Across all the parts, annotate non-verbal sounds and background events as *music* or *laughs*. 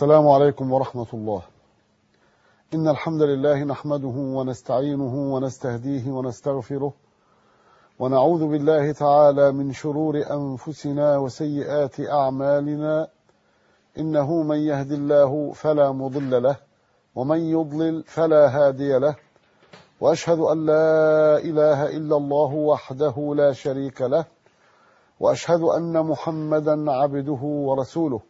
السلام عليكم ورحمة الله. إن الحمد لله نحمده ونستعينه ونستهديه ونستغفره ونعوذ بالله تعالى من شرور أنفسنا وسيئات أعمالنا. إنه من يهد الله فلا مضل له ومن يضلل فلا هادي له. وأشهد أن لا إله إلا الله وحده لا شريك له. وأشهد أن محمدا عبده ورسوله.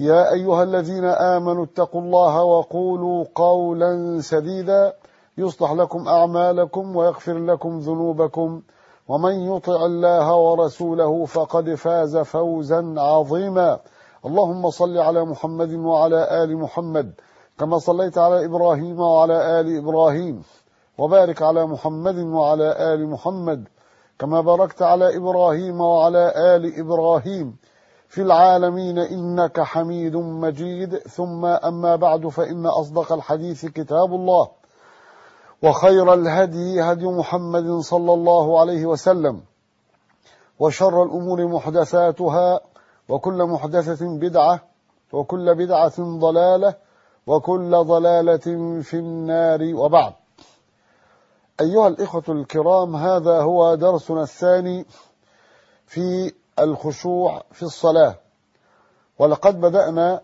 يا أيها الذين آمنوا اتقوا الله وقولوا قولا سديدا يصلح لكم أعمالكم ويغفر لكم ذنوبكم. ومن يطع الله ورسوله فقد فاز فوزا عظيما. اللهم صل على محمد وعلى آل محمد كما صليت على إبراهيم وعلى آل إبراهيم. وبارك على محمد وعلى آل محمد كما باركت على إبراهيم وعلى آل إبراهيم. في العالمين إنك حميد مجيد. ثم أما بعد فإن أصدق الحديث كتاب الله وخير الهدي هدي محمد صلى الله عليه وسلم وشر الأمور محدثاتها وكل محدثة بدعة وكل بدعة ضلالة وكل ضلالة في النار وبعد. أيها الإخوة الكرام هذا هو درسنا الثاني في الخشوع في الصلاة. ولقد بدأنا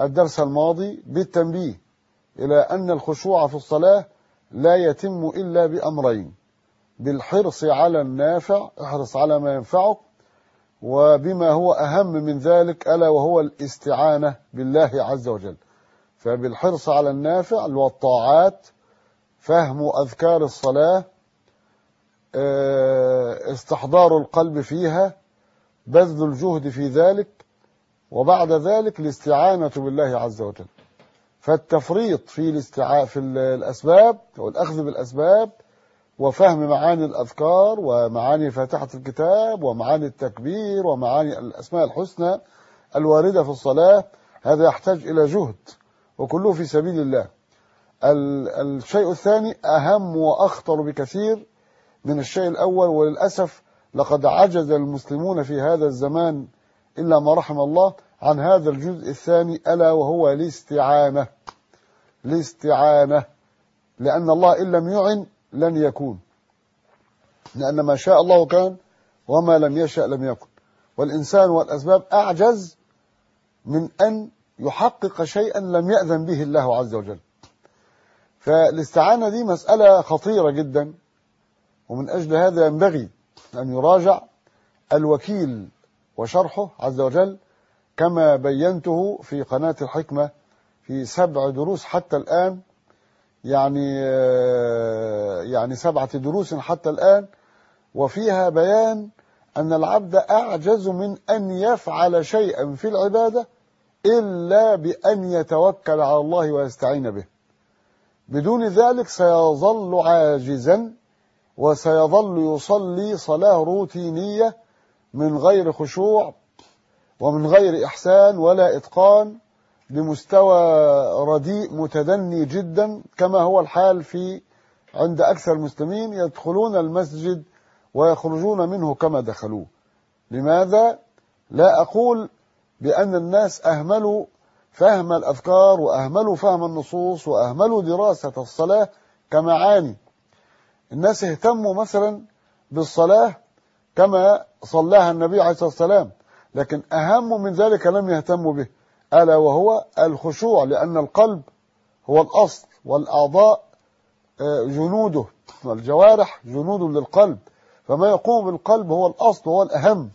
الدرس الماضي بالتنبيه إلى أن الخشوع في الصلاة لا يتم إلا بأمرين بالحرص على النافع احرص على ما ينفعك وبما هو أهم من ذلك ألا وهو الاستعانة بالله عز وجل. فبالحرص على النافع اللي هو الطاعات فهم أذكار الصلاة استحضار القلب فيها بذل الجهد في ذلك وبعد ذلك الاستعانة بالله عز وجل. فالتفريط في الاستعاء في الأسباب والأخذ بالأسباب وفهم معاني الأذكار ومعاني فاتحة الكتاب ومعاني التكبير ومعاني الأسماء الحسنى الواردة في الصلاة هذا يحتاج إلى جهد وكله في سبيل الله. الشيء الثاني أهم وأخطر بكثير من الشيء الأول وللأسف لقد عجز المسلمون في هذا الزمان إلا ما رحم الله عن هذا الجزء الثاني ألا وهو الاستعانة. الاستعانة. لأن الله إن لم يعن لن يكون. لأن ما شاء الله كان وما لم يشأ لم يكن. والإنسان والأسباب أعجز من أن يحقق شيئا لم يأذن به الله عز وجل. فالاستعانة دي مسألة خطيرة جدا. ومن أجل هذا ينبغي أن يراجع الوكيل وشرحه عز وجل كما بينته في قناة الحكمة في سبع دروس حتى الآن يعني يعني سبعة دروس حتى الآن وفيها بيان أن العبد أعجز من أن يفعل شيئا في العبادة إلا بأن يتوكل على الله ويستعين به. بدون ذلك سيظل عاجزا وسيظل يصلي صلاة روتينية من غير خشوع ومن غير إحسان ولا إتقان بمستوى رديء متدني جدا كما هو الحال في عند أكثر المسلمين يدخلون المسجد ويخرجون منه كما دخلوه لماذا؟ لا أقول بأن الناس أهملوا فهم الأذكار وأهملوا فهم النصوص وأهملوا دراسة الصلاة كمعاني الناس اهتموا مثلا بالصلاة كما صلاها النبي عليه الصلاة والسلام لكن أهم من ذلك لم يهتموا به ألا وهو الخشوع لأن القلب هو الأصل والأعضاء جنوده والجوارح جنود للقلب فما يقوم بالقلب هو الأصل وهو الأهم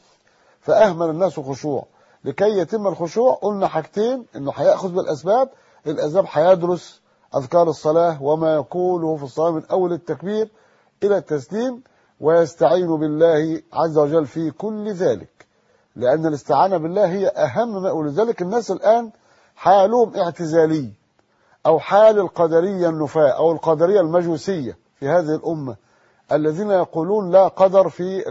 فأهمل الناس خشوع لكي يتم الخشوع قلنا حاجتين إنه هيأخذ بالأسباب الأسباب هيدرس أذكار الصلاة وما يقوله في الصلاة من أول التكبير إلى التسليم ويستعين بالله عز وجل في كل ذلك. لأن الاستعانة بالله هي أهم ما ولذلك الناس الآن حالهم اعتزالي أو حال القدرية النفاة أو القدرية المجوسية في هذه الأمة الذين يقولون لا قدر في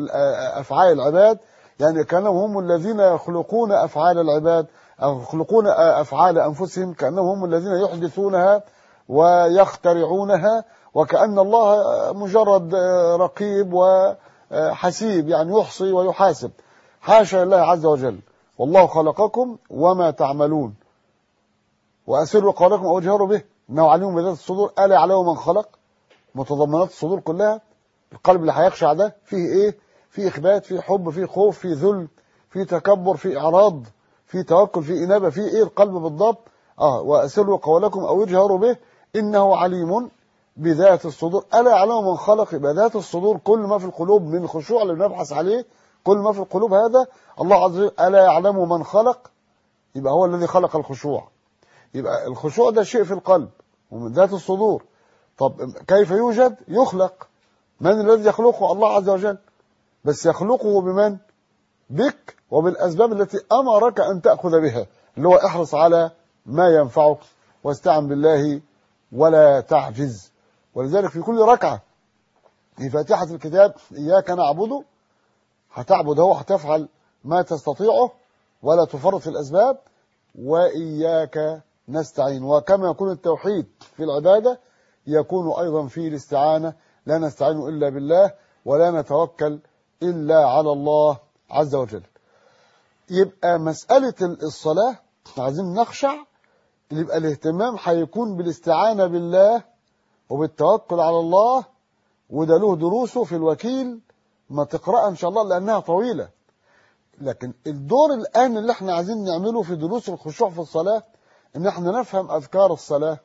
أفعال العباد. يعني كأنهم هم الذين يخلقون أفعال العباد أو يخلقون أفعال أنفسهم. كأنهم هم الذين يحدثونها ويخترعونها. وكأن الله مجرد رقيب وحسيب يعني يحصي ويحاسب. حاشا لله عز وجل. والله خلقكم وما تعملون. وأسروا قولكم أو اجهروا به. إنه عليم بذات الصدور. ألا يعلم من خلق؟ متضمنات الصدور كلها. القلب اللي هيخشع ده فيه إيه؟ فيه إخبات فيه حب فيه خوف فيه ذل فيه تكبر فيه إعراض فيه توكل فيه إنابة فيه إيه؟ القلب بالضبط. آه وأسروا قولكم أو اجهروا به. إنه عليم بذات الصدور. ألا يعلم من خلق يبقى ذات الصدور كل ما في القلوب من الخشوع اللي بنبحث عليه. كل ما في القلوب هذا الله عز وجل ألا يعلم من خلق؟ يبقى هو الذي خلق الخشوع. يبقى الخشوع ده شيء في القلب ومن ذات الصدور. طب كيف يوجد؟ يخلق. من الذي يخلقه؟ الله عز وجل. بس يخلقه بمن؟ بك وبالأسباب التي أمرك أن تأخذ بها اللي هو احرص على ما ينفعك واستعن بالله ولا تعجز. ولذلك في كل ركعة في فاتحة الكتاب إياك نعبد هتعبد هو هتفعل ما تستطيعه ولا تفرط في الأسباب وإياك نستعين. وكما يكون التوحيد في العبادة يكون أيضا في الاستعانة. لا نستعين إلا بالله ولا نتوكل إلا على الله عز وجل. يبقى مسألة الصلاة عايزين نخشع يبقى الاهتمام هيكون بالاستعانة بالله وبالتوكل على الله وده له دروسه في الوكيل ما تقرأها إن شاء الله لأنها طويلة. لكن الدور الآن اللي إحنا عايزين نعمله في دروس الخشوع في الصلاة إن إحنا نفهم أذكار الصلاة.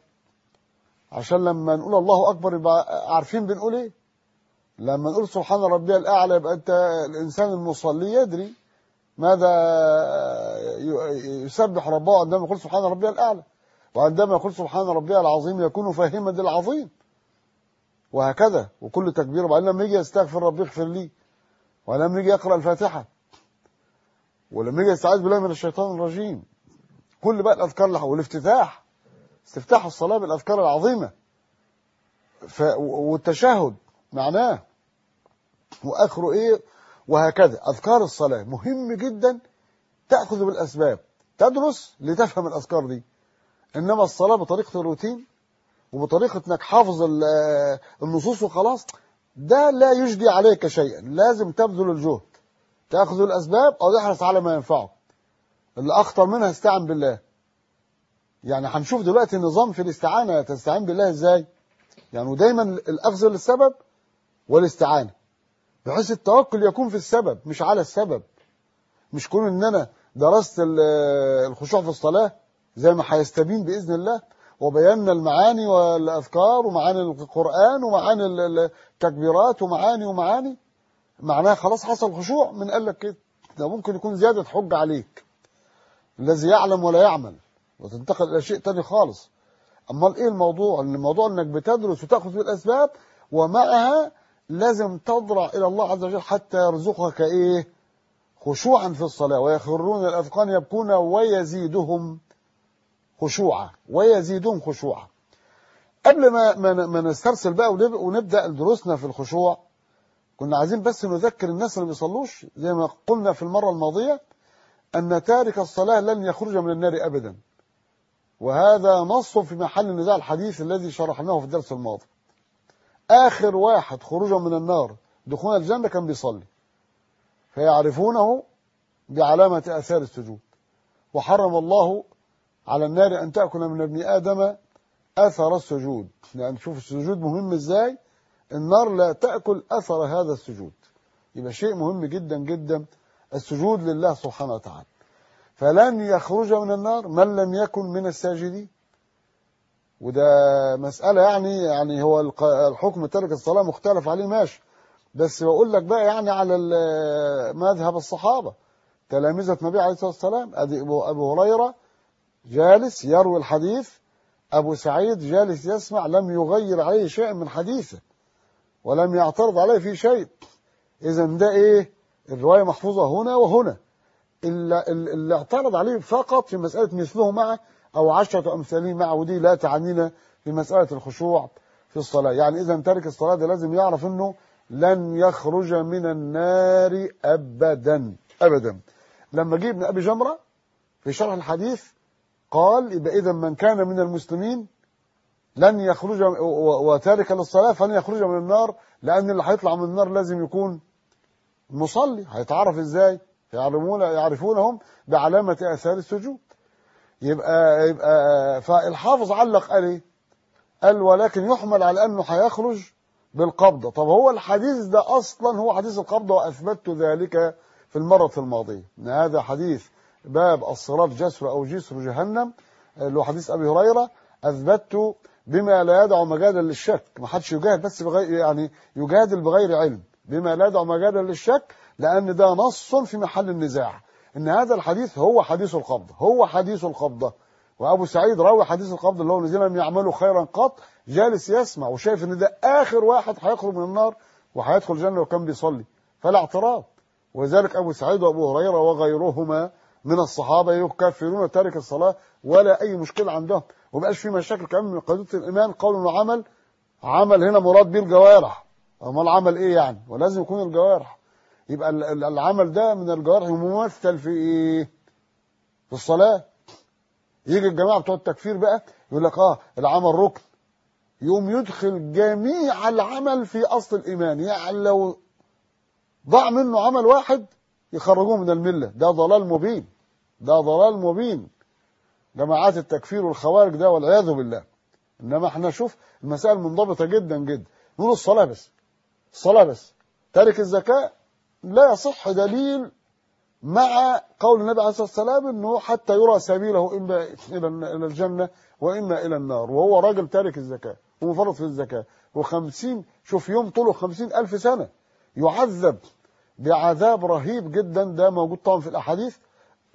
عشان لما نقول الله أكبر يبقى عارفين بنقول إيه؟ لما نقول سبحان ربي الأعلى يبقى أنت الإنسان المصلي يدري ماذا يسبح ربه عندما يقول سبحان ربي الأعلى. وعندما يقول سبحان ربي العظيم يكون فاهما العظيم وهكذا وكل تكبير وبعدين لما يجي يستغفر ربي اغفر لي ولما يجي يقرأ الفاتحة ولما يجي يستعاذ بالله من الشيطان الرجيم. كل بقى الأذكار اللي والافتتاح استفتاح الصلاة بالأذكار العظيمة. ف... والتشهد معناه. وآخره إيه؟ وهكذا. أذكار الصلاة مهم جدا تأخذ بالأسباب. تدرس لتفهم الأذكار دي. إنما الصلاة بطريقة الروتين وبطريقة إنك حافظ النصوص وخلاص ده لا يجدي عليك شيئا. لازم تبذل الجهد تأخذ الأسباب أو تحرص على ما ينفعك. اللي أخطر منها استعن بالله. يعني هنشوف دلوقتي نظام في الاستعانة تستعين بالله إزاي؟ يعني ودايما الأخذ للسبب والاستعانة. بحيث التوكل يكون في السبب مش على السبب. مش كون إن أنا درست الخشوع في الصلاة زي ما هيستبين بإذن الله. وبينا المعاني والأذكار ومعاني القرآن ومعاني التكبيرات ومعاني ومعاني. معناها خلاص حصل خشوع من قال لك كده ده ممكن يكون زيادة حج عليك. الذي يعلم ولا يعمل. وتنتقل إلى شيء تاني خالص. أمال إيه الموضوع؟ الموضوع إنك بتدرس وتأخذ بالأسباب ومعها لازم تضرع إلى الله عز وجل حتى يرزقك إيه؟ خشوعا في الصلاة. ويخرون الأذقان يبكون ويزيدهم. خشوعا ويزيدهم خشوعا قبل ما ما نسترسل بقى ونبدأ دروسنا في الخشوع كنا عايزين بس نذكر الناس اللي بيصلوش زي ما قلنا في المرة الماضية أن تارك الصلاة لن يخرج من النار أبدا. وهذا نص في محل النزاع الحديث الذي شرحناه في الدرس الماضي. آخر واحد خروجا من النار دخول الجنة كان بيصلي. فيعرفونه بعلامة آثار السجود. وحرم الله على النار أن تأكل من ابن آدم أثر السجود. لأن شوف السجود مهم إزاي؟ النار لا تأكل أثر هذا السجود. يبقى شيء مهم جدا جدا السجود لله سبحانه وتعالى. فلن يخرج من النار من لم يكن من الساجدين. وده مسألة يعني يعني هو الحكم ترك الصلاة مختلف عليه ماشي. بس بقول لك بقى يعني على مذهب الصحابة. تلامذة النبي عليه الصلاة والسلام أبو هريرة جالس يروي الحديث أبو سعيد جالس يسمع لم يغير عليه شيء من حديثه ولم يعترض عليه في شيء. إذا ده إيه؟ الرواية محفوظة هنا وهنا. اللي, اللي اعترض عليه فقط في مسألة مثله مع أو عشرة أمثاله معه دي لا تعنينا في مسألة الخشوع في الصلاة. يعني إذا تارك الصلاة ده لازم يعرف أنه لن يخرج من النار أبدا. أبدا. لما جه ابن أبي جمرة في شرح الحديث قال يبقى إذا من كان من المسلمين لن يخرج وتارك للصلاة فلن يخرج من النار لأن اللي هيطلع من النار لازم يكون مصلي. هيتعرف إزاي؟ يعلمون يعرفونهم بعلامة آثار السجود. يبقى يبقى فالحافظ علق قال إيه؟ قال ولكن يحمل على أنه هيخرج بالقبضة طب هو الحديث ده أصلا هو حديث القبضة وأثبتت ذلك في المرة الماضية. إن هذا حديث باب الصراط جسر أو جسر جهنم. اللي هو حديث أبي هريرة أثبتت بما لا يدع مجالا للشك. ما حدش يجاهد بس بغير يعني يجادل بغير علم. بما لا يدع مجالا للشك لأن ده نص في محل النزاع. إن هذا الحديث هو حديث القبضة هو حديث القبضة وأبو سعيد راوي حديث القبض اللي هو الذين لم يعملوا خيرا قط جالس يسمع وشايف إن ده آخر واحد هيخرج من النار وهيدخل الجنة وكان بيصلي. فلا اعتراض. ولذلك أبو سعيد وأبو هريرة وغيرهما من الصحابة يكفرون تارك الصلاة ولا أي مشكلة عندهم. ومبقاش في مشاكل كمان من قضية الإيمان قول وعمل عمل هنا مراد بيه الجوارح. أمال عمل إيه يعني؟ ولازم يكون الجوارح. يبقى العمل ده من الجوارح ممثل في إيه؟ في الصلاة. يجي الجماعة بتوع التكفير بقى يقول لك آه العمل ركن. يقوم يدخل جميع العمل في أصل الإيمان. يعني لو ضاع منه عمل واحد يخرجوه من الملة. ده ضلال مبين. ده ضلال مبين. جماعات التكفير والخوارج ده والعياذ بالله. إنما إحنا شوف المسائل منضبطة جدا جدا. نقول الصلاة بس. الصلاة بس. تارك الزكاة لا يصح دليل مع قول النبي عليه الصلاة والسلام إنه حتى يرى سبيله إما إلى إلى الجنة وإما إلى النار. وهو راجل تارك الزكاة ومفرط في الزكاة. وخمسين شوف يوم طوله خمسين ألف سنة. يعذب بعذاب رهيب جدا. ده موجود طبعا في الأحاديث.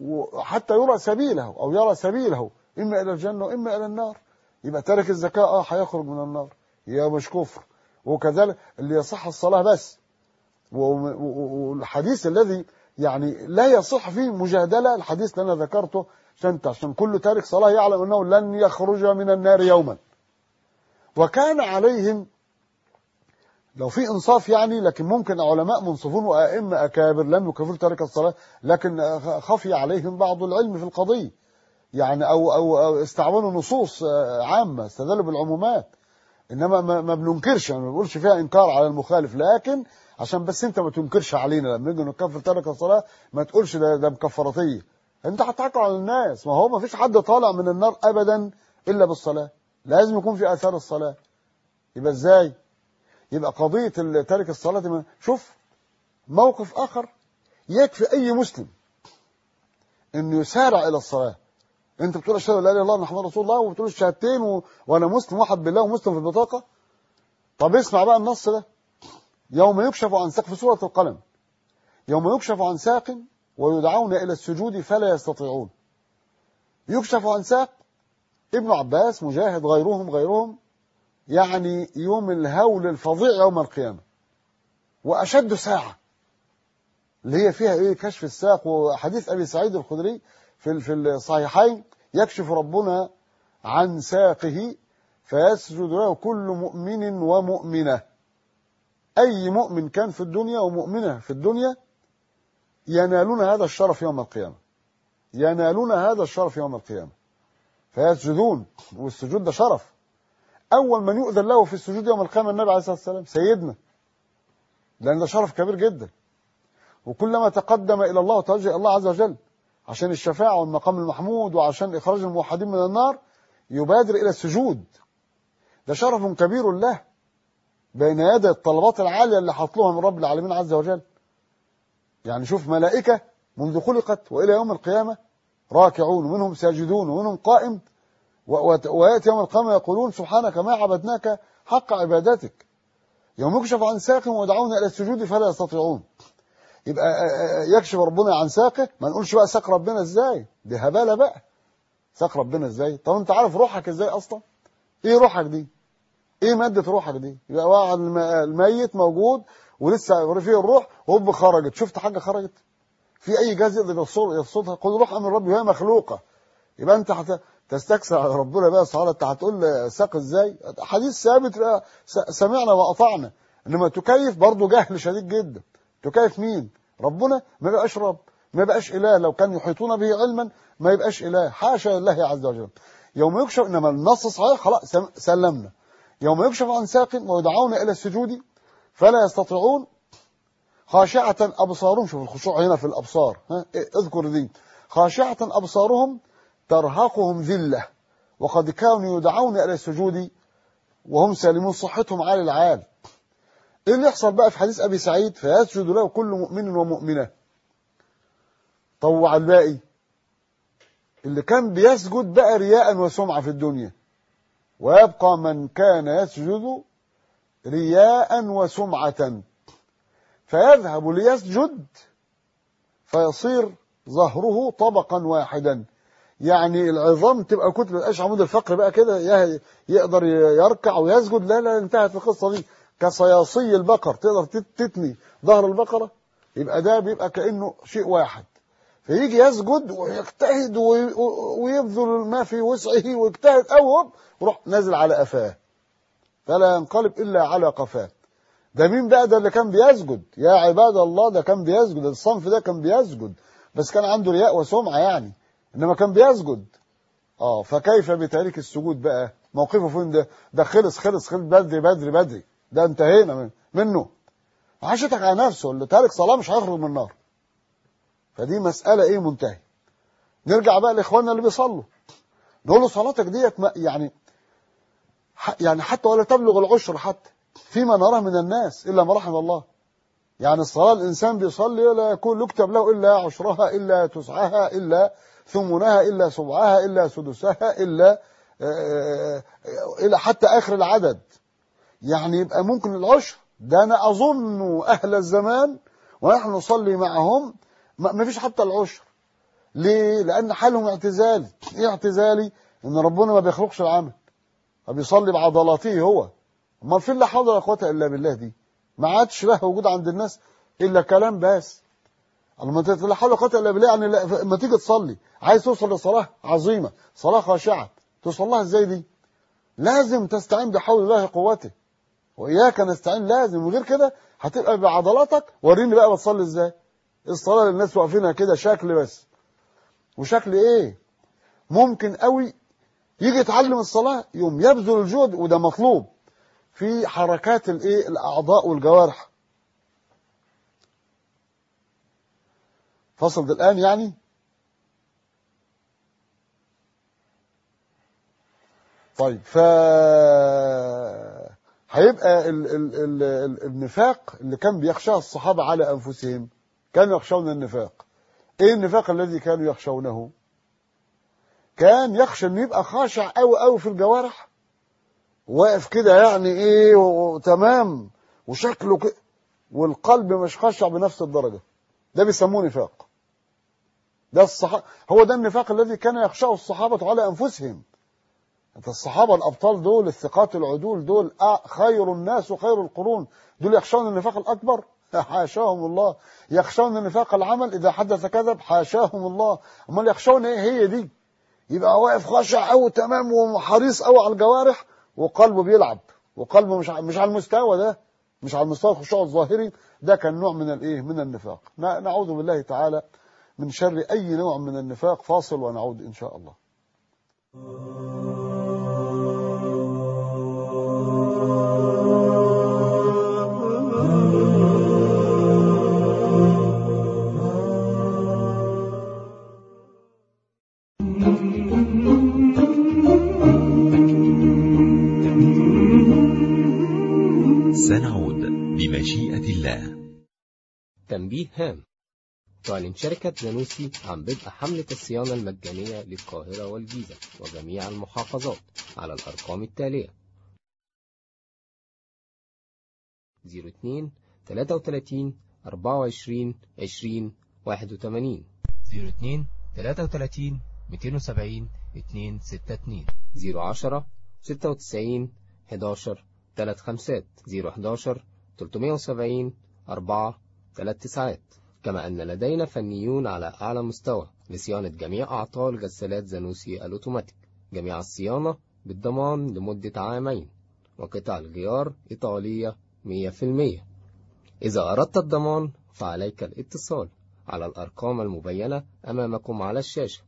وحتى يرى سبيله أو يرى سبيله إما إلى الجنة وإما إلى النار. يبقى تارك الزكاة آه هيخرج من النار. يا مش كفر. وكذلك اللي يصح الصلاة بس. والحديث الذي يعني لا يصح فيه مجادلة الحديث اللي أنا ذكرته عشان عشان كل تارك صلاة يعلم أنه لن يخرج من النار يوما. وكان عليهم لو في انصاف يعني لكن ممكن علماء منصفون وأئمة أكابر لم يكفروا تارك الصلاة لكن خفي عليهم بعض العلم في القضية. يعني أو أو, أو استعملوا نصوص عامة استدلوا بالعمومات. إنما ما بننكرش ما بنقولش فيها إنكار على المخالف. لكن عشان بس أنت ما تنكرش علينا لما نيجي نكفر تارك الصلاة ما تقولش ده ده مكفراتية. أنت هتحكم على الناس. ما هو ما فيش حد طالع من النار ابدا إلا بالصلاة. لازم يكون في آثار الصلاة. يبقى إزاي؟ يبقى قضية تارك الصلاة شوف موقف آخر يكفي أي مسلم انه يسارع إلى الصلاة. أنت بتقول أشهد أن لا إله إلا الله محمد رسول الله وبتقول الشهادتين و... وأنا مسلم واحد بالله ومسلم في البطاقة. طب اسمع بقى النص ده. يوم يكشف عن ساق في سورة القلم. يوم يكشف عن ساق ويدعون إلى السجود فلا يستطيعون. يكشف عن ساق ابن عباس مجاهد غيرهم غيرهم. يعني يوم الهول الفظيع يوم القيامة وأشد ساعة اللي هي فيها إيه؟ كشف الساق وحديث أبي سعيد الخدري في في الصحيحين يكشف ربنا عن ساقه فيسجد له كل مؤمن ومؤمنة. أي مؤمن كان في الدنيا ومؤمنة في الدنيا ينالون هذا الشرف يوم القيامة. ينالون هذا الشرف يوم القيامة. فيسجدون والسجود ده شرف. أول من يؤذن له في السجود يوم القيامة النبي عليه الصلاة والسلام سيدنا. لأن ده شرف كبير جدا. وكلما تقدم إلى الله وتوجه الله عز وجل عشان الشفاعة والمقام المحمود وعشان إخراج الموحدين من النار يبادر إلى السجود. ده شرف كبير له بين يدي الطلبات العالية اللي حطلوها من رب العالمين عز وجل. يعني شوف ملائكة منذ خلقت وإلى يوم القيامة راكعون ومنهم ساجدون ومنهم قائم. وياتي يوم القيامة يقولون سبحانك ما عبدناك حق عبادتك. يوم يكشف عن ساق ويدعون إلى السجود فلا يستطيعون. يبقى يكشف ربنا عن ساقه ما نقولش بقى ساق ربنا إزاي؟ دي هبالة بقى. ساق ربنا إزاي؟ طب أنت عارف روحك إزاي أصلا؟ إيه روحك دي؟ إيه مادة روحك دي؟ يبقى واحد الميت موجود ولسه فيه الروح وهوب خرجت. شفت حاجة خرجت؟ في أي جهاز يقدر يفصلها قل روح من ربي وهي مخلوقة. يبقى أنت تستكثر على ربنا بقى. انت هتقول ساق إزاي؟ حديث ثابت سمعنا وأطعنا. إنما تكيف برضه جهل شديد جدا. تكيف مين؟ ربنا؟ ما بقاش رب. ما بقاش إله. لو كان يحيطون به علما ما يبقاش إله. حاشا لله عز وجل. يوم يكشف إنما النص صحيح خلاص سلمنا. يوم يكشف عن ساق ويدعون إلى السجود فلا يستطيعون خاشعة أبصارهم. شوف الخشوع هنا في الأبصار. ها؟ إيه، اذكر دي. خاشعة أبصارهم ترهقهم ذلة. وقد كانوا يدعون إلى السجود وهم سالمون صحتهم عالي العال. إيه اللي يحصل بقى في حديث أبي سعيد فيسجد له كل مؤمن ومؤمنة. طوع الباقي. اللي كان بيسجد بقى رياء وسمعة في الدنيا. ويبقى من كان يسجد رياء وسمعة. فيذهب ليسجد. فيصير ظهره طبقا واحدا. يعني العظام تبقى كتلة القش عمود الفقر بقى كده يقدر يركع ويسجد لا لا انتهت القصة دي. كصياصي البقر تقدر تت- تتني ظهر البقرة يبقى ده بيبقى كأنه شيء واحد. فيجي يسجد ويجتهد وي- ويبذل ما في وسعه ويجتهد أوهب ويروح نازل على قفاه. فلا ينقلب إلا على قفاه. ده مين بقى ده اللي كان بيسجد؟ يا عباد الله ده كان بيسجد الصنف ده كان بيسجد بس كان عنده رياء وسمعة يعني. إنما كان بيسجد. آه فكيف بتارك السجود بقى؟ موقفه فين ده؟ ده خلص خلص خلص بدري بدري بدري. ده انتهينا من- منه. عاشتك على نفسه اللي تارك صلاة مش هيخرج من النار. فدي مسألة إيه؟ منتهي نرجع بقى لإخواننا اللي بيصلوا. نقول له صلاتك ديت يعني يعني حتى ولا تبلغ العشر حتى. فيما نراه من الناس إلا ما رحم الله. يعني الصلاة الإنسان بيصلي لا يكون يكتب له إلا عشرها إلا تسعها إلا ثمنها إلا سبعها إلا سدسها إلا آه، إلى حتى آخر العدد. يعني يبقى ممكن العشر. ده أنا أظن أهل الزمان ونحن نصلي معهم ما فيش حتى العشر. ليه؟ لأن حالهم اعتزالي. إيه اعتزالي؟ إن ربنا ما بيخلقش العمل. فبيصلي بعضلاته هو. امال فين لا حول ولا قوه إلا بالله دي. ما عادش لها وجود عند الناس إلا كلام بس. لما انت لا حول ولا قوة إلا بالله. يعني لما تيجي تصلي. عايز توصل لصلاة عظيمة. صلاة خاشعة. توصلها إزاي دي؟ لازم تستعين بحول الله قوته وإياك نستعين. لازم. وغير كده هتبقى بعضلاتك. وريني بقى بتصلي إزاي. الصلاة اللي الناس واقفينها كده شكل بس. وشكل إيه؟ ممكن قوي يجي يتعلم الصلاة. يوم يبذل الجهد وده مطلوب. في حركات الإيه؟ الأعضاء والجوارح. فصل ده الآن يعني؟ طيب ف هيبقى ال... ال... ال... ال... النفاق اللي كان بيخشاه الصحابة على أنفسهم كانوا يخشون النفاق. إيه النفاق الذي كانوا يخشونه؟ كان يخشى إنه يبقى خاشع قوي قوي في الجوارح؟ واقف كده يعني إيه وتمام وشكله كده والقلب مش خاشع بنفس الدرجة. ده بيسموه نفاق. ده الصح... هو ده النفاق الذي كان يخشاه الصحابة على أنفسهم. أنت الصحابة الأبطال دول الثقات العدول دول خير الناس وخير القرون دول يخشون النفاق الأكبر؟ *laughs* حاشاهم الله. يخشون النفاق العمل؟ إذا حدث كذب حاشاهم الله. أمال يخشون إيه؟ هي دي. يبقى واقف خاشع قوي تمام وحريص قوي على الجوارح وقلبه بيلعب. وقلبه مش مش على المستوى ده مش على المستوى الخشوع الظاهري. ده كان نوع من الإيه؟ من النفاق. نعوذ بالله تعالى من شر أي نوع من النفاق فاصل ونعود إن شاء الله. سنعود بمشيئة الله. تنبيه هام. تعلن شركة زانوسي عن بدء حملة الصيانة المجانية للقاهرة والجيزة وجميع المحافظات على الأرقام التالية. 02 33 24 20 81 02 33 270 262 010 96 11 3 خمسات. 011 370 4 3 تسعات. كما أن لدينا فنيون على أعلى مستوى لصيانة جميع أعطال غسالات زانوسي الأوتوماتيك جميع الصيانة بالضمان لمدة عامين وقطع الغيار إيطالية 100% إذا أردت الضمان فعليك الاتصال على الأرقام المبينة أمامكم على الشاشة.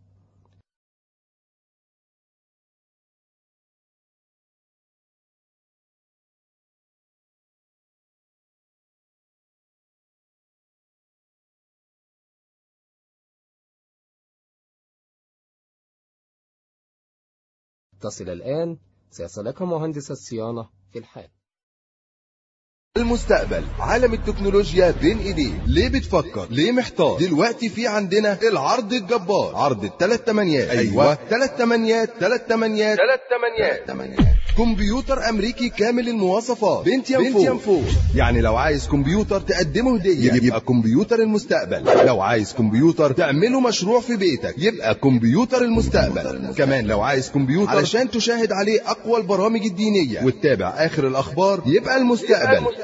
اتصل الآن سيصلك مهندس الصيانة في الحال. المستقبل. عالم التكنولوجيا بين ايديك ليه بتفكر؟ ليه محتار؟ دلوقتي في عندنا العرض الجبار. عرض الثلاث تمانيات. أيوه. ثلاث تمانيات ثلاث تمانيات. ثلاث تمانيات. كمبيوتر أمريكي كامل المواصفات. Pentium four. four يعني لو عايز كمبيوتر تقدمه هدية يبقى كمبيوتر المستقبل. لو عايز كمبيوتر تعمله مشروع في بيتك يبقى كمبيوتر المستقبل. كمان لو عايز كمبيوتر علشان تشاهد عليه أقوى البرامج الدينية وتتابع آخر الأخبار يبقى المستقبل.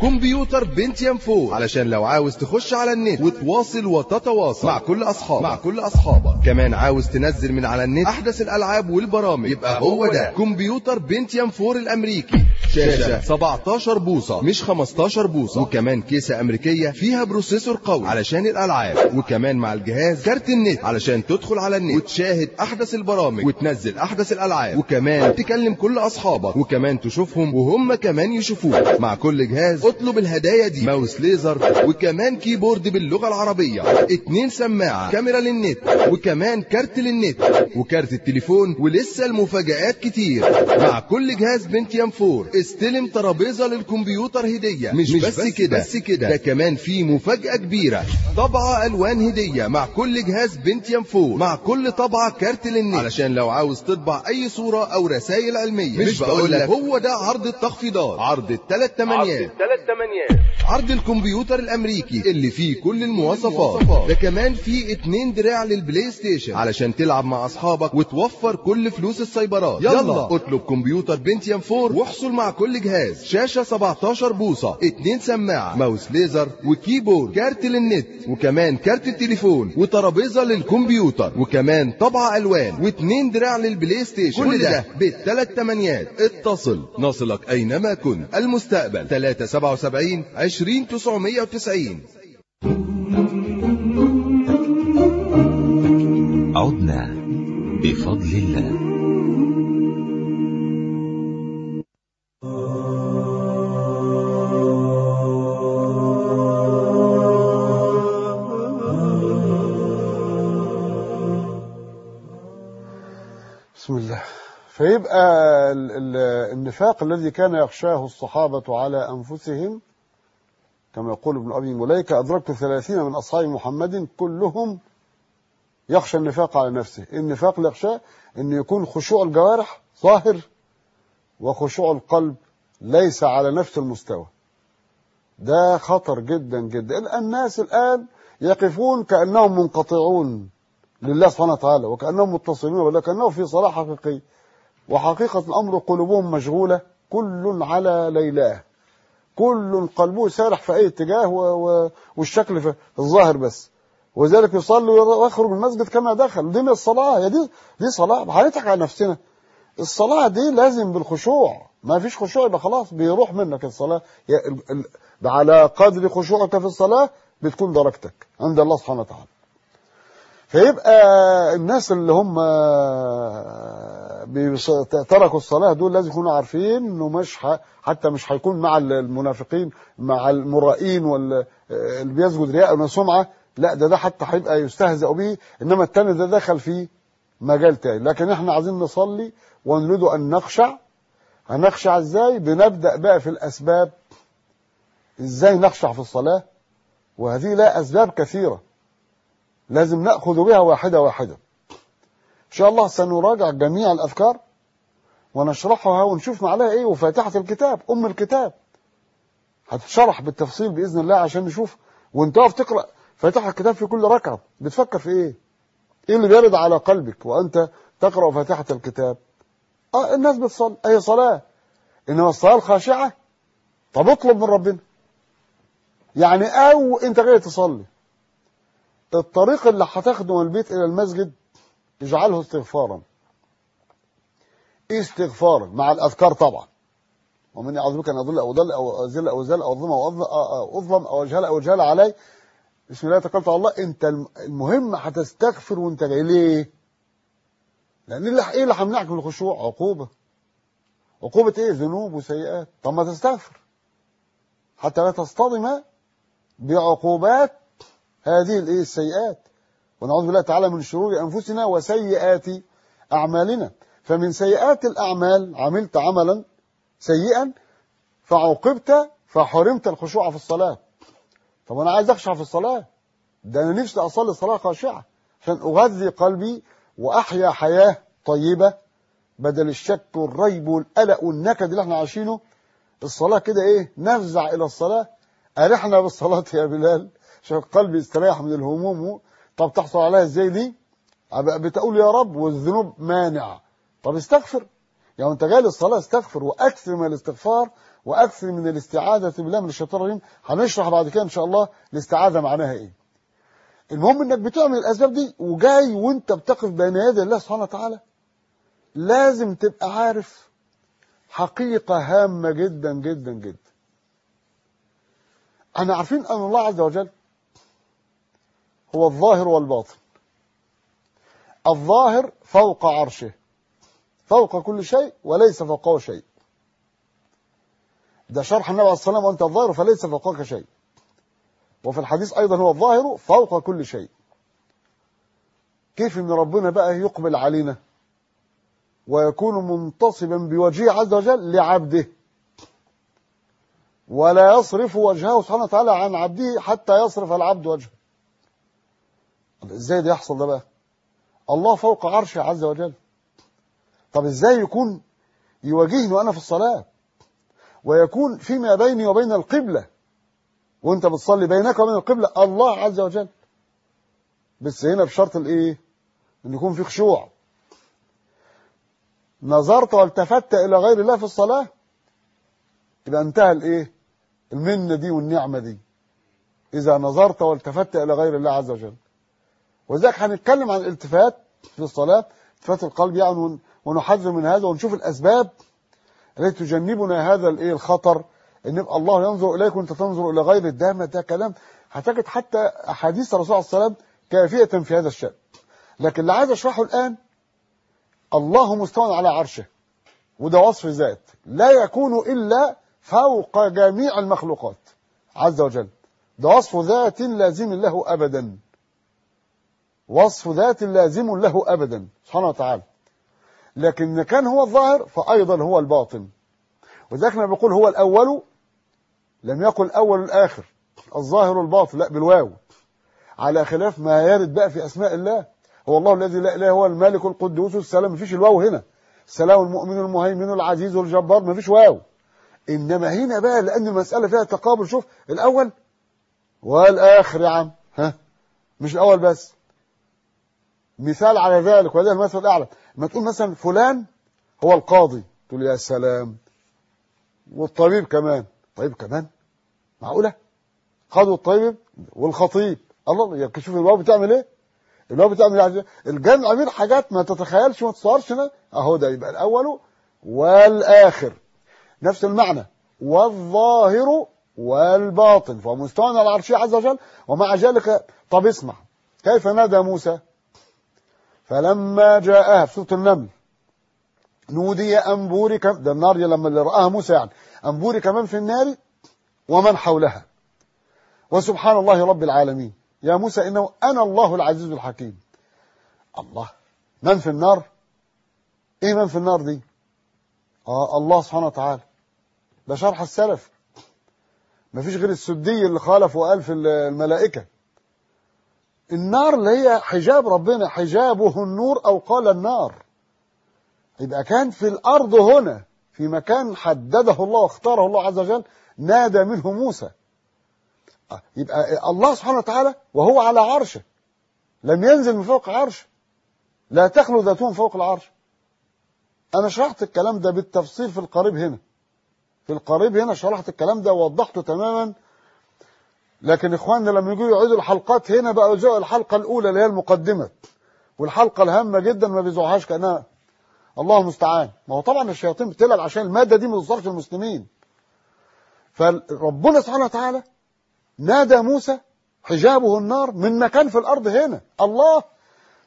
كمبيوتر بنتيوم 4 علشان لو عاوز تخش على النت وتواصل وتتواصل. مع كل أصحابك. مع كل أصحابك. كمان عاوز تنزل من على النت أحدث الألعاب والبرامج. يبقى هو ده. كمبيوتر بنتيوم 4 الأمريكي. شاشة. 17 بوصة. مش 15 بوصة. وكمان كيسة أمريكية فيها processor قوي. علشان الألعاب. وكمان مع الجهاز كارت النت. علشان تدخل على النت. وتشاهد أحدث البرامج. وتنزل أحدث الألعاب. وكمان تكلم كل أصحابك. وكمان تشوفهم. وهم كمان يشوفوك. مع كل جهاز اطلب الهدايا دي. ماوس ليزر وكمان keyboard باللغة العربية. اتنين سماعة كاميرا للنت وكمان كارت للنت وكارت التليفون ولسه المفاجآت كتير. مع كل جهاز بنتيوم 4 استلم ترابيزة للكمبيوتر هدية. مش, مش بس, بس كده بس كده. ده كمان في مفاجأة كبيرة. طابعة ألوان هدية مع كل جهاز بنتيوم 4 مع كل طابعة كارت للنت. علشان لو عاوز تطبع أي صورة أو رسائل علمية. مش, مش بقول لك هو ده عرض التخفيضات. عرض الثلاث تمانيات عرض الكمبيوتر الأمريكي اللي فيه كل المواصفات. ده كمان فيه اتنين دراع للبلاي ستيشن علشان تلعب مع أصحابك وتوفر كل فلوس السايبرات. يلا, يلا. اطلب كمبيوتر بنتيوم 4 واحصل مع كل جهاز. شاشة 17 بوصة اتنين سماعة ماوس ليزر و keyboard كارت للنت وكمان كارت التليفون وترابيزة للكمبيوتر وكمان طابعة ألوان واتنين دراع للبلاي ستيشن. كل ده بالثلاث تمانيات. اتصل. نصلك أينما كنت. المستقبل. 377 20 990 عدنا بفضل الله. بسم الله. فيبقى ال- ال- النفاق الذي كان يخشاه الصحابة على أنفسهم كما يقول ابن أبي مليكة أدركت ثلاثين من أصحاب محمد كلهم يخشى النفاق على نفسه. النفاق اللي يخشاه أن يكون خشوع الجوارح ظاهر وخشوع القلب ليس على نفس المستوى. ده خطر جدا جدا. الناس الآن يقفون كأنهم منقطعون لله سبحانه وتعالى وكأنهم متصلون بالله كأنهم في صلاة حقيقي. وحقيقة الأمر قلوبهم مشغولة كل على ليلاه. كل قلبه سارح في أي اتجاه. والشكل في الظاهر بس. وذلك يصلي ويخرج من المسجد كما دخل. دي من الصلاة. هي دي دي صلاة هنضحك على نفسنا. الصلاة دي لازم بالخشوع. ما فيش خشوع يبقى خلاص بيروح منك الصلاة. على قدر خشوعك في الصلاة بتكون درجتك عند الله سبحانه وتعالى. فيبقى الناس اللي هم بيص- تركوا الصلاة دول لازم يكونوا عارفين إنه مش حتى مش هيكون مع المنافقين مع المرائين واللي بيسجد رياء وسمعة لا ده ده حتى هيبقى يستهزأ به إنما التاني ده دخل في مجال تاني. لكن إحنا عايزين نصلي ونريد أن نخشع. هنخشع إزاي؟ بنبدأ بقى في الأسباب. إزاي نخشع في الصلاة؟ وهذه لا أسباب كثيرة. لازم نأخذ بها واحدة واحدة. إن شاء الله سنراجع جميع الأذكار ونشرحها ونشوف معناها إيه وفاتحة الكتاب أم الكتاب. هتشرح بالتفصيل بإذن الله عشان نشوف. وأنت واقف تقرأ فاتحة الكتاب في كل ركعة. بتفكر في إيه؟ إيه اللي بيرد على قلبك وأنت تقرأ فاتحة الكتاب؟ آه الناس بتصلي أي صلاة. إنما الصلاة الخاشعة طب اطلب من ربنا. يعني أو أنت جاي تصلي. الطريق اللي هتاخده من البيت إلى المسجد اجعله استغفارا. استغفارا مع الأذكار طبعا. ومن يعوذ بك أن أضل أو أضل أو أزل أو أزل أو أظلم أو أظلم أو أجهل أو أجهل علي بسم الله توكلت على الله أنت الم- المهم هتستغفر وأنت جاي. ليه؟ لأن اللي- إيه اللي هيمنعك من الخشوع؟ عقوبة. عقوبة إيه؟ ذنوب وسيئات. طب ما تستغفر. حتى لا تصطدم بعقوبات هذه الإيه؟ السيئات. ونعوذ بالله تعالى من شرور أنفسنا وسيئات أعمالنا. فمن سيئات الأعمال عملت عملا سيئا فعوقبت فحرمت الخشوع في الصلاة. طب أنا عايز أخشع في الصلاة؟ ده أنا نفسي أصلي صلاة خاشعة عشان أغذي قلبي وأحيا حياة طيبة بدل الشك والريب والقلق والنكد اللي إحنا عايشينه. الصلاة كده إيه؟ نفزع إلى الصلاة. أرحنا بالصلاة يا بلال. عشان قلبي يستريح من الهموم. طب تحصل عليها إزاي دي؟ بتقول يا رب والذنوب مانع طب استغفر. يعني انت جاي للصلاة استغفر وأكثر من الاستغفار وأكثر من الاستعاذة بالله من الشيطان الرجيم. هنشرح بعد كده إن شاء الله الاستعاذة معناها إيه. المهم إنك بتعمل الأسباب دي وجاي وانت بتقف بين يدي الله سبحانه وتعالى. لازم تبقى عارف حقيقة هامة جدا جدا جدا. إحنا عارفين أن الله عز وجل هو الظاهر والباطن. الظاهر فوق عرشه. فوق كل شيء وليس فوقه شيء. ده شرح النبي عليه الصلاة والسلام وأنت الظاهر فليس فوقك شيء. وفي الحديث أيضا هو الظاهر فوق كل شيء. كيف إن ربنا بقى يقبل علينا ويكون منتصبا بوجهه عز وجل لعبده. ولا يصرف وجهه سبحانه وتعالى عن عبده حتى يصرف العبد وجهه. طب إزاي ده يحصل ده بقى؟ الله فوق عرشه عز وجل. طب إزاي يكون يواجهني وأنا في الصلاة؟ ويكون فيما بيني وبين القبلة. وأنت بتصلي بينك وبين القبلة. الله عز وجل. بس هنا بشرط الإيه؟ إن يكون في خشوع. نظرت والتفت إلى غير الله في الصلاة؟ يبقى انتهى الإيه؟ المنة دي والنعمة دي. إذا نظرت والتفت إلى غير الله عز وجل. وذلك هنتكلم عن الالتفات في الصلاة التفات القلب يعني ونحذر من هذا ونشوف الأسباب التي تجنبنا هذا الايه الخطر إن يبقى الله ينظر إليك وأنت تنظر إلى غيره ده ما ده كلام. هتجد حتى أحاديث الرسول عليه الصلاه والسلام كافية في هذا الشأن. لكن اللي عايز أشرحه الآن الله مستوى على عرشه وده وصف ذات. لا يكون إلا فوق جميع المخلوقات عز وجل. ده وصف ذات لازم له ابدا. وصف ذات لازم له ابدا سبحانه وتعالى. لكن كان هو الظاهر فايضا هو الباطن. وذلك ما بيقول هو الأول لم يقل الأول الآخر الظاهر والباطن لا بالواو. على خلاف ما يرد بقى في أسماء الله. هو الله الذي لا إله هو الملك القدوس السلام. مفيش الواو هنا. السلام المؤمن المهيمن العزيز الجبار مفيش واو. إنما هنا بقى لأن المسألة فيها تقابل شوف الأول والآخر يا عم. ها؟ مش الأول بس. مثال على ذلك وده المثل الأعلى. ما تقول مثلا فلان هو القاضي تقول يا سلام. والطبيب كمان. طيب كمان؟ معقولة؟ قاضي والطبيب والخطيب. الله يا شوف الواو بتعمل إيه؟ الواو بتعمل إيه؟ الجمع بين حاجات ما تتخيلش ما تتصورش أهو ده يبقى الأول والآخر. نفس المعنى. والظاهر والباطن. على العرش عز وجل ومع ذلك طب اسمع. كيف نادى موسى؟ فلما جاءها في سورة النمل نودي أن بورك ده النار لما اللي رآها موسى يعني أن بورك من في النار ومن حولها. وسبحان الله رب العالمين. يا موسى إنه أنا الله العزيز الحكيم. الله. من في النار؟ إيه من في النار دي؟ آه الله سبحانه وتعالى. ده شرح السلف. مفيش غير السدي اللي خالف وقال في الملائكة. النار اللي هي حجاب ربنا حجابه النور أو قال النار. يبقى كان في الأرض هنا في مكان حدده الله واختاره الله عز وجل نادى منه موسى. يبقى الله سبحانه وتعالى وهو على عرشه. لم ينزل من فوق عرشه. لا تخلو ذاته من فوق العرش. أنا شرحت الكلام ده بالتفصيل في القريب هنا. في القريب هنا شرحت الكلام ده ووضحته تماما. لكن إخواننا لما يجوا يعيدوا الحلقات هنا بقى يزوق الحلقة الأولى اللي هي المقدمة. والحلقة الهامة جدا ما بيزوعهاش كأنها الله المستعان. ما هو طبعا الشياطين بتلعب عشان المادة دي ما توصلش للمسلمين فربنا سبحانه وتعالى نادى موسى حجابه النار من مكان في الأرض هنا. الله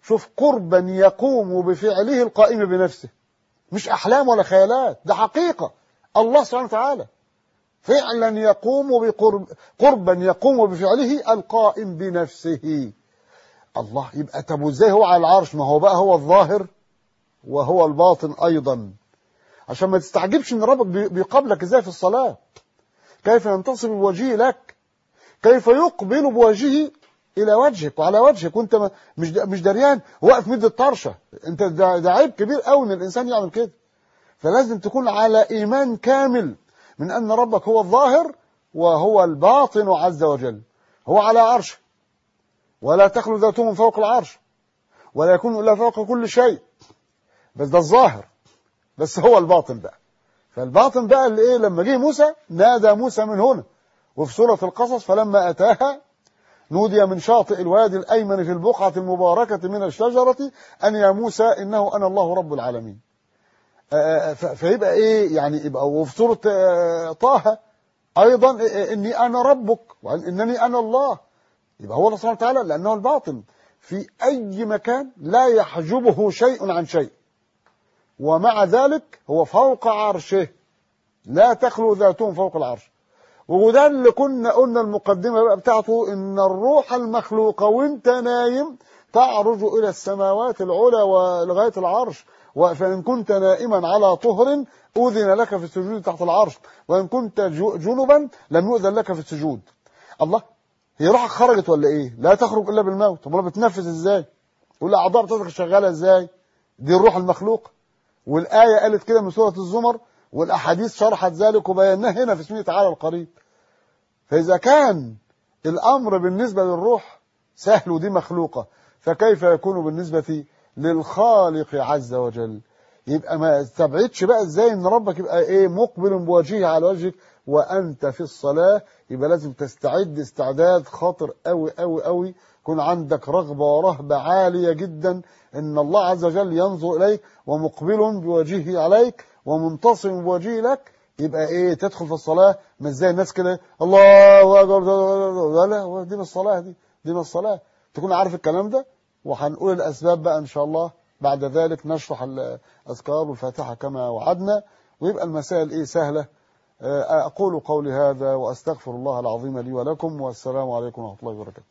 شوف قربا يقوم بفعله القائم بنفسه. مش أحلام ولا خيالات. ده حقيقة. الله سبحانه وتعالى فعلا يقوم بقرب قربا يقوم بفعله القائم بنفسه. الله يبقى طب إزاي هو على العرش؟ ما هو بقى هو الظاهر وهو الباطن أيضا. عشان ما تستعجبش إن ربك بي- بيقابلك إزاي في الصلاة. كيف ينتصب بوجهه لك؟ كيف يقبل بوجهه إلى وجهك وعلى وجهك وأنت مش مش دريان واقف مد الطرشة. أنت ده عيب كبير قوي إن الإنسان يعمل كده. فلازم تكون على إيمان كامل. من أن ربك هو الظاهر وهو الباطن عز وجل. هو على عرشه. ولا تخلو ذاته من فوق العرش. ولا يكون إلا فوق كل شيء. بس ده الظاهر. بس هو الباطن بقى. فالباطن بقى اللي إيه؟ لما جه موسى نادى موسى من هنا. وفي سورة القصص فلما أتاها نودي من شاطئ الوادي الأيمن في البقعة المباركة من الشجرة أن يا موسى إنه أنا الله رب العالمين. فيبقى إيه؟ يعني يبقى وفي سورة آه، طه أيضا إيه، إني أنا ربك. وإنني أنا الله؟ يبقى هو الله سبحانه وتعالى لأنه الباطن. في أي مكان لا يحجبه شيء عن شيء. ومع ذلك هو فوق عرشه. لا تخلو ذاته فوق العرش. وده اللي كنا قلنا المقدمة بقى بتاعته إن الروح المخلوقة وأنت نايم تعرج إلى السماوات العلى ولغاية العرش. فإن كنت نائما على طهر أذن لك في السجود تحت العرش وإن كنت جنبا لم يؤذن لك في السجود. الله هي روحك خرجت ولا إيه؟ لا تخرج إلا بالموت. طب بتنفس إزاي؟ والأعضاء بتاعتك شغالة إزاي؟ دي الروح المخلوقة والآية قالت كده من سورة الزمر والأحاديث شرحت ذلك وبيناه هنا في اسمه تعالى القريب. فإذا كان الأمر بالنسبة للروح سهل ودي مخلوقة فكيف يكون بالنسبة للخالق عز وجل يبقى ما استبعدش بقى إزاي ان ربك يبقى إيه مقبل بوجهه على وجهك وانت في الصلاة يبقى لازم تستعد استعداد خاطر قوي قوي قوي يكون عندك رغبة ورهبة عالية جدا ان الله عز وجل ينظر اليك ومقبل بوجهه عليك ومنتصم بوجهه لك يبقى إيه تدخل في الصلاة مش زي الناس كده الله اكبر لا دي مش الصلاة دي دي مش الصلاة تكون عارف الكلام ده وهنقول الأسباب بقى إن شاء الله بعد ذلك نشرح الأذكار والفاتحة كما وعدنا. ويبقى المسائل إيه؟ سهلة. آه، أقول قولي هذا وأستغفر الله العظيم لي ولكم والسلام عليكم ورحمة الله وبركاته.